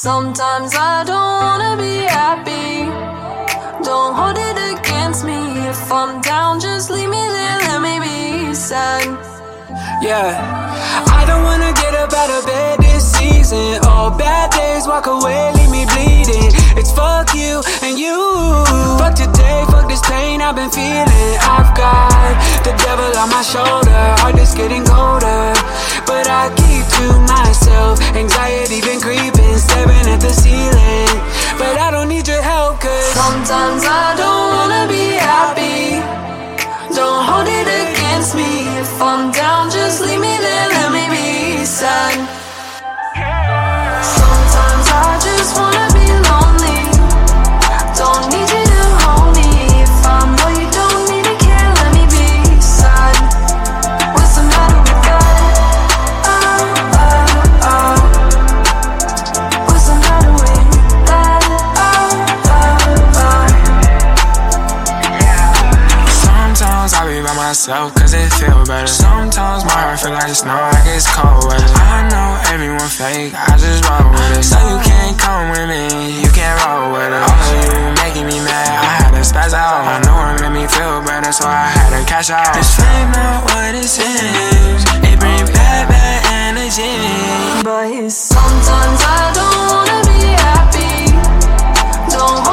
Sometimes I don't wanna be happy. Don't hold it against me. If I'm down, just leave me there, let me be sad. Yeah, I don't wanna get up out of bed this season. All bad days, walk away, leave me bleeding. It's fuck you and you. Fuck today, fuck this pain I've been feeling. I've got the devil on my shoulder, heart is getting colder. But I keep to myself, anxiety been creeping, staring at the ceiling. But I don't need your help, cause Sometimes I don't myself cause it feel better. Sometimes my heart feel like snow, like it's cold weather. I know everyone fake, I just roll with it. So you can't come with me, you can't roll with it. All of you making me mad, I had to spaz out. I know it made me feel better, so I had to cash out. This fame not what it seems, it bring bad, bad energy. But sometimes I don't wanna be happy. Don't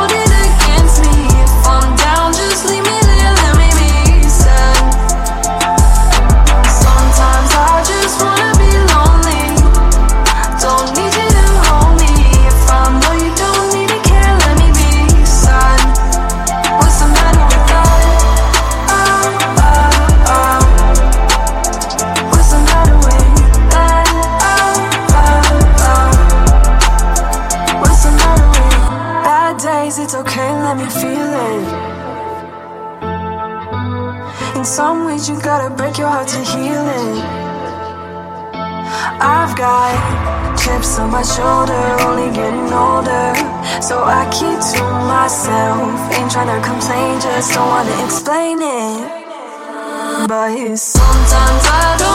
In some ways, you gotta break your heart to heal it. I've got chips on my shoulder, only getting older. So I keep to myself. Ain't tryna complain, just don't wanna explain it. But sometimes I don't